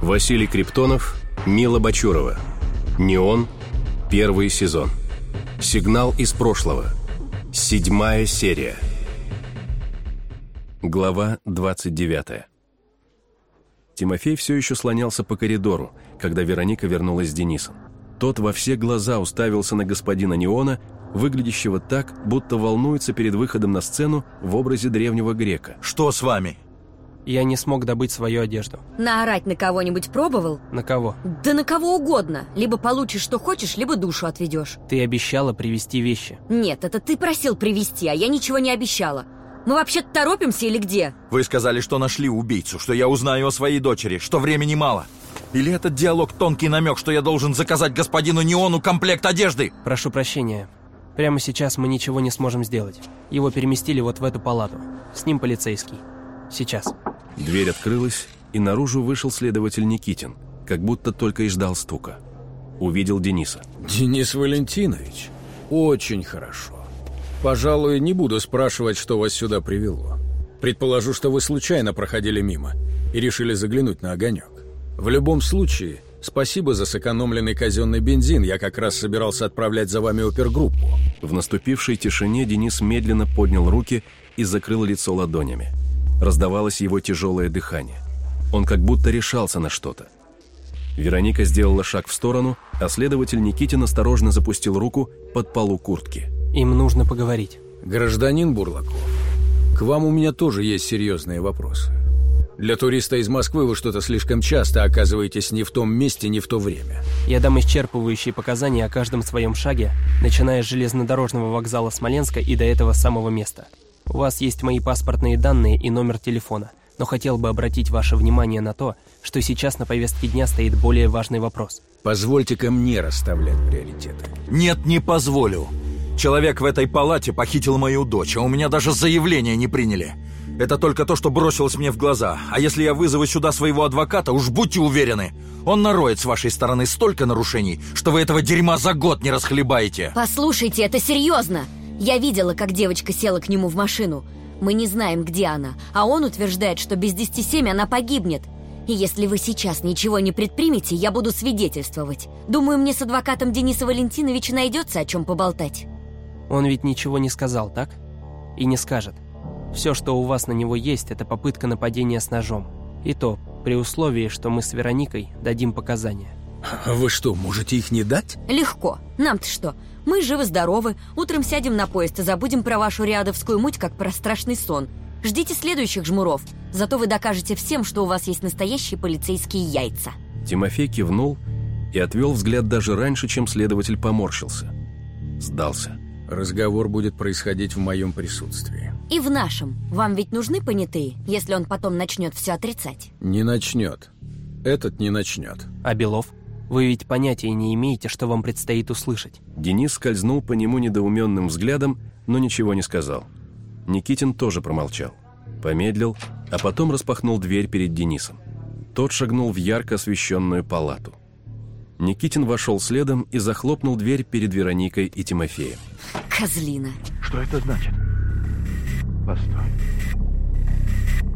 Василий Криптонов, Мила Бачурова. Неон. Первый сезон. Сигнал из прошлого. Седьмая серия. Глава 29. Тимофей все еще слонялся по коридору, когда Вероника вернулась с Денисом. Тот во все глаза уставился на господина Неона, выглядящего так, будто волнуется перед выходом на сцену в образе древнего грека. «Что с вами?» Я не смог добыть свою одежду. Наорать на кого-нибудь пробовал? На кого? Да на кого угодно. Либо получишь, что хочешь, либо душу отведешь. Ты обещала привезти вещи. Нет, это ты просил привезти, а я ничего не обещала. Мы вообще-то торопимся или где? Вы сказали, что нашли убийцу, что я узнаю о своей дочери, что времени мало. Или этот диалог тонкий намек, что я должен заказать господину Неону комплект одежды? Прошу прощения. Прямо сейчас мы ничего не сможем сделать. Его переместили вот в эту палату. С ним полицейский. Сейчас. Дверь открылась, и наружу вышел следователь Никитин, как будто только и ждал стука. Увидел Дениса. Денис Валентинович, очень хорошо. Пожалуй, не буду спрашивать, что вас сюда привело. Предположу, что вы случайно проходили мимо и решили заглянуть на огонек. В любом случае, спасибо за сэкономленный казенный бензин, я как раз собирался отправлять за вами опергруппу. В наступившей тишине Денис медленно поднял руки и закрыл лицо ладонями. Раздавалось его тяжелое дыхание. Он как будто решался на что-то. Вероника сделала шаг в сторону, а следователь Никитин осторожно запустил руку под полу куртки. Им нужно поговорить. Гражданин Бурлаков, к вам у меня тоже есть серьезные вопросы. Для туриста из Москвы вы что-то слишком часто оказываетесь не в том месте, не в то время. Я дам исчерпывающие показания о каждом своем шаге, начиная с железнодорожного вокзала Смоленска и до этого самого места. У вас есть мои паспортные данные и номер телефона, но хотел бы обратить ваше внимание на то, что сейчас на повестке дня стоит более важный вопрос. Позвольте-ка мне расставлять приоритеты. Нет, не позволю. Человек в этой палате похитил мою дочь, а у меня даже заявление не приняли. Это только то, что бросилось мне в глаза. А если я вызову сюда своего адвоката, уж будьте уверены, он нароет с вашей стороны столько нарушений, что вы этого дерьма за год не расхлебаете. Послушайте, это серьезно. Я видела, как девочка села к нему в машину. Мы не знаем, где она, а он утверждает, что без десяти семь она погибнет. И если вы сейчас ничего не предпримете, я буду свидетельствовать. Думаю, мне с адвокатом Дениса Валентиновича найдется о чем поболтать. Он ведь ничего не сказал, так? И не скажет. Все, что у вас на него есть, это попытка нападения с ножом. И то, при условии, что мы с Вероникой дадим показания. Вы что, можете их не дать? Легко. Нам-то что? Мы живы-здоровы, утром сядем на поезд и забудем про вашу рядовскую муть, как про страшный сон. Ждите следующих жмуров. Зато вы докажете всем, что у вас есть настоящие полицейские яйца. Тимофей кивнул и отвел взгляд даже раньше, чем следователь поморщился. Сдался. Разговор будет происходить в моем присутствии. И в нашем. Вам ведь нужны понятые, если он потом начнет все отрицать? Не начнет. Этот не начнет. А Белов? Вы ведь понятия не имеете, что вам предстоит услышать. Денис скользнул по нему недоуменным взглядом, но ничего не сказал. Никитин тоже промолчал. Помедлил, а потом распахнул дверь перед Денисом. Тот шагнул в ярко освещенную палату. Никитин вошел следом и захлопнул дверь перед Вероникой и Тимофеем. Козлина. Что это значит? Постой.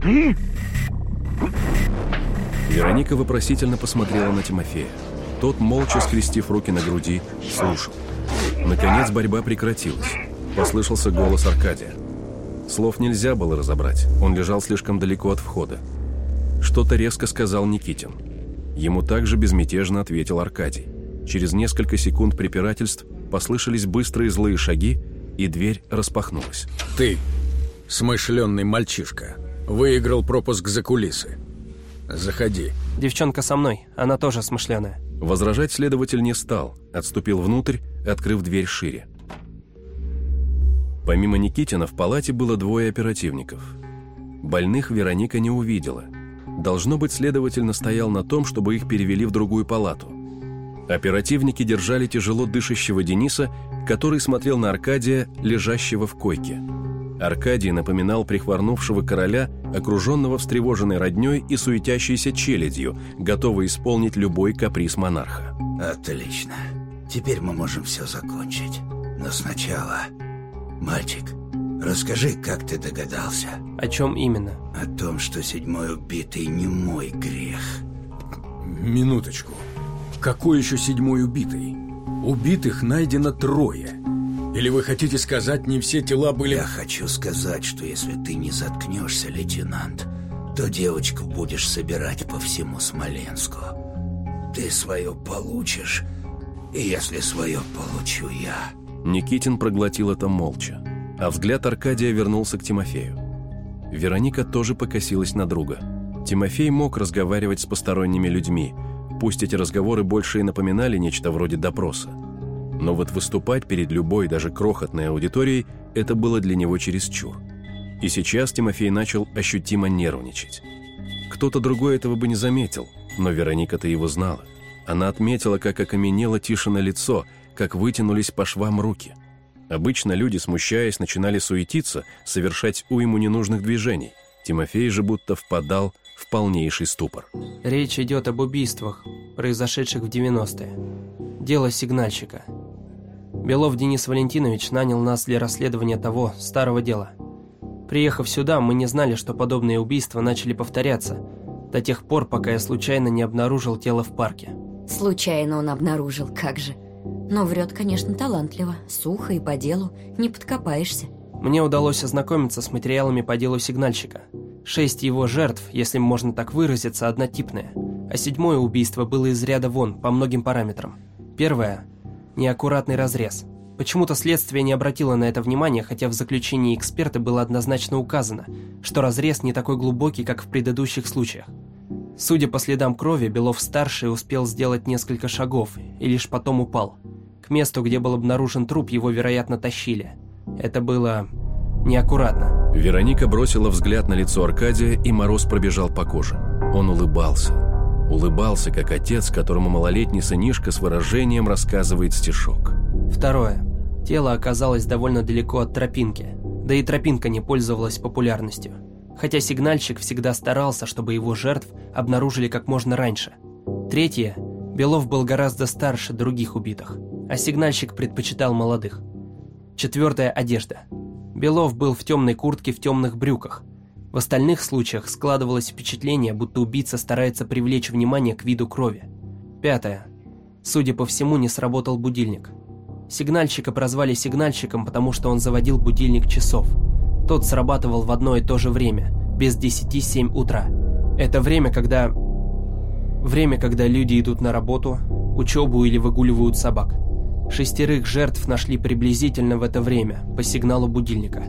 Ты? Вероника вопросительно посмотрела на Тимофея. Тот, молча скрестив руки на груди, слушал. Наконец борьба прекратилась. Послышался голос Аркадия. Слов нельзя было разобрать, он лежал слишком далеко от входа. Что-то резко сказал Никитин. Ему также безмятежно ответил Аркадий. Через несколько секунд препирательств послышались быстрые злые шаги, и дверь распахнулась. Ты, смышленный мальчишка, выиграл пропуск за кулисы. Заходи. Девчонка со мной, она тоже смышленая. Возражать следователь не стал, отступил внутрь, открыв дверь шире. Помимо Никитина в палате было двое оперативников. Больных Вероника не увидела. Должно быть, следователь настоял на том, чтобы их перевели в другую палату. Оперативники держали тяжело дышащего Дениса, который смотрел на Аркадия, лежащего в койке. Аркадий напоминал прихворнувшего короля, окруженного встревоженной родней и суетящейся челядью, готовый исполнить любой каприз монарха. Отлично. Теперь мы можем все закончить. Но сначала... Мальчик, расскажи, как ты догадался? О чем именно? О том, что седьмой убитый не мой грех. Минуточку. Какой еще седьмой убитый? Убитых найдено трое. Или вы хотите сказать, не все тела были... Я хочу сказать, что если ты не заткнешься, лейтенант, то девочку будешь собирать по всему Смоленску. Ты свое получишь, и если свое получу я... Никитин проглотил это молча, а взгляд Аркадия вернулся к Тимофею. Вероника тоже покосилась на друга. Тимофей мог разговаривать с посторонними людьми, пусть эти разговоры больше и напоминали нечто вроде допроса. Но вот выступать перед любой, даже крохотной аудиторией, это было для него чересчур. И сейчас Тимофей начал ощутимо нервничать. Кто-то другой этого бы не заметил, но Вероника-то его знала. Она отметила, как окаменело Тишина лицо, как вытянулись по швам руки. Обычно люди, смущаясь, начинали суетиться, совершать уйму ненужных движений. Тимофей же будто впадал в полнейший ступор. Речь идет об убийствах, произошедших в 90-е. Дело сигнальщика. Белов Денис Валентинович нанял нас для расследования того старого дела. Приехав сюда, мы не знали, что подобные убийства начали повторяться, до тех пор, пока я случайно не обнаружил тело в парке. Случайно он обнаружил, как же. Но врет, конечно, талантливо, сухо и по делу, не подкопаешься. Мне удалось ознакомиться с материалами по делу сигнальщика. Шесть его жертв, если можно так выразиться, однотипные. А седьмое убийство было из ряда вон, по многим параметрам. Первое – неаккуратный разрез. Почему-то следствие не обратило на это внимания, хотя в заключении эксперта было однозначно указано, что разрез не такой глубокий, как в предыдущих случаях. Судя по следам крови, Белов-старший успел сделать несколько шагов и лишь потом упал. К месту, где был обнаружен труп, его, вероятно, тащили. Это было неаккуратно. Вероника бросила взгляд на лицо Аркадия, и мороз пробежал по коже. Он улыбался. Улыбался, как отец, которому малолетний сынишка с выражением рассказывает стишок. Второе. Тело оказалось довольно далеко от тропинки, да и тропинка не пользовалась популярностью. Хотя сигнальщик всегда старался, чтобы его жертв обнаружили как можно раньше. Третье. Белов был гораздо старше других убитых, а сигнальщик предпочитал молодых. Четвертое – одежда. Белов был в темной куртке в темных брюках. В остальных случаях складывалось впечатление, будто убийца старается привлечь внимание к виду крови. Пятое. Судя по всему, не сработал будильник. Сигнальщика прозвали сигнальщиком, потому что он заводил будильник часов. Тот срабатывал в одно и то же время, без 10-7 утра. Это время, когда... Время, когда люди идут на работу, учебу или выгуливают собак. Шестерых жертв нашли приблизительно в это время, по сигналу будильника,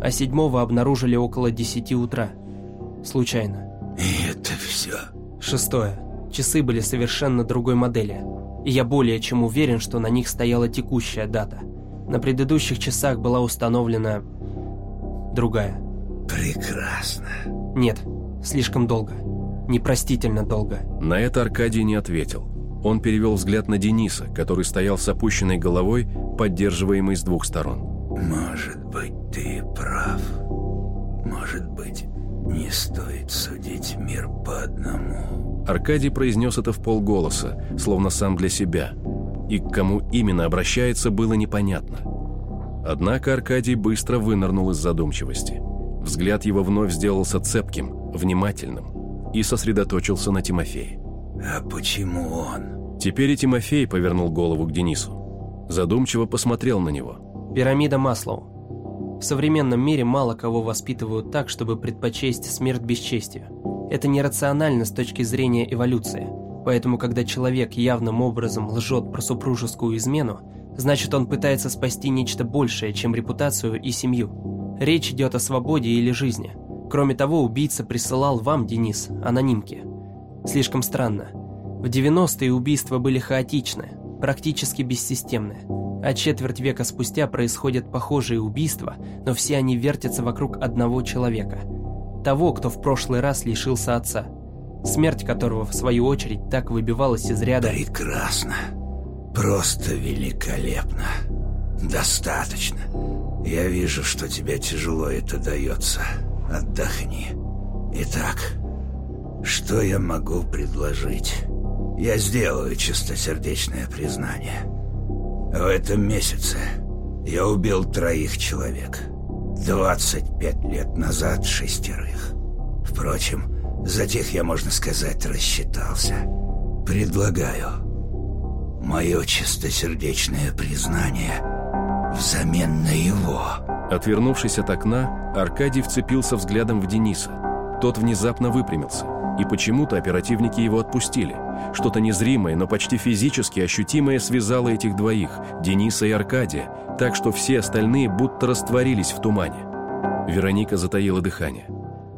а седьмого обнаружили около 10 утра. Случайно. И это все? Шестое. Часы были совершенно другой модели. И я более чем уверен, что на них стояла текущая дата. На предыдущих часах была установлена... другая. Прекрасно. Нет, слишком долго. Непростительно долго. На это Аркадий не ответил. Он перевел взгляд на Дениса, который стоял с опущенной головой, поддерживаемый с двух сторон. Может прав. Может быть, не стоит судить мир по одному. Аркадий произнес это в полголоса, словно сам для себя. И к кому именно обращается, было непонятно. Однако Аркадий быстро вынырнул из задумчивости. Взгляд его вновь сделался цепким, внимательным и сосредоточился на Тимофее. А почему он? Теперь и Тимофей повернул голову к Денису. Задумчиво посмотрел на него. Пирамида Маслоу. В современном мире мало кого воспитывают так, чтобы предпочесть смерть бесчестию. Это нерационально с точки зрения эволюции. Поэтому, когда человек явным образом лжет про супружескую измену, значит он пытается спасти нечто большее, чем репутацию и семью. Речь идет о свободе или жизни. Кроме того, убийца присылал вам, Денис, анонимки. Слишком странно. В 90-е убийства были хаотичны, практически бессистемны. А четверть века спустя происходят похожие убийства, но все они вертятся вокруг одного человека. Того, кто в прошлый раз лишился отца. Смерть которого, в свою очередь, так выбивалась из ряда... Прекрасно. Просто великолепно. Достаточно. Я вижу, что тебе тяжело это дается. Отдохни. Итак, что я могу предложить? Я сделаю чистосердечное признание. В этом месяце я убил троих человек. 25 лет назад шестерых. Впрочем, за тех я, можно сказать, рассчитался. Предлагаю мое чистосердечное признание взамен на его. Отвернувшись от окна, Аркадий вцепился взглядом в Дениса. Тот внезапно выпрямился, и почему-то оперативники его отпустили. Что-то незримое, но почти физически ощутимое связало этих двоих, Дениса и Аркадия, так что все остальные будто растворились в тумане. Вероника затаила дыхание.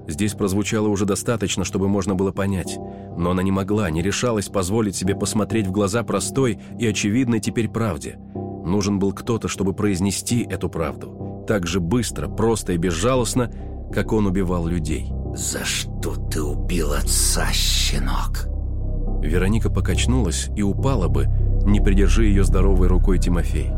Здесь прозвучало уже достаточно, чтобы можно было понять. Но она не могла, не решалась позволить себе посмотреть в глаза простой и очевидной теперь правде. Нужен был кто-то, чтобы произнести эту правду. Так же быстро, просто и безжалостно, как он убивал людей. «За что ты убил отца, щенок?» Вероника покачнулась и упала бы, не придержи ее здоровой рукой Тимофей.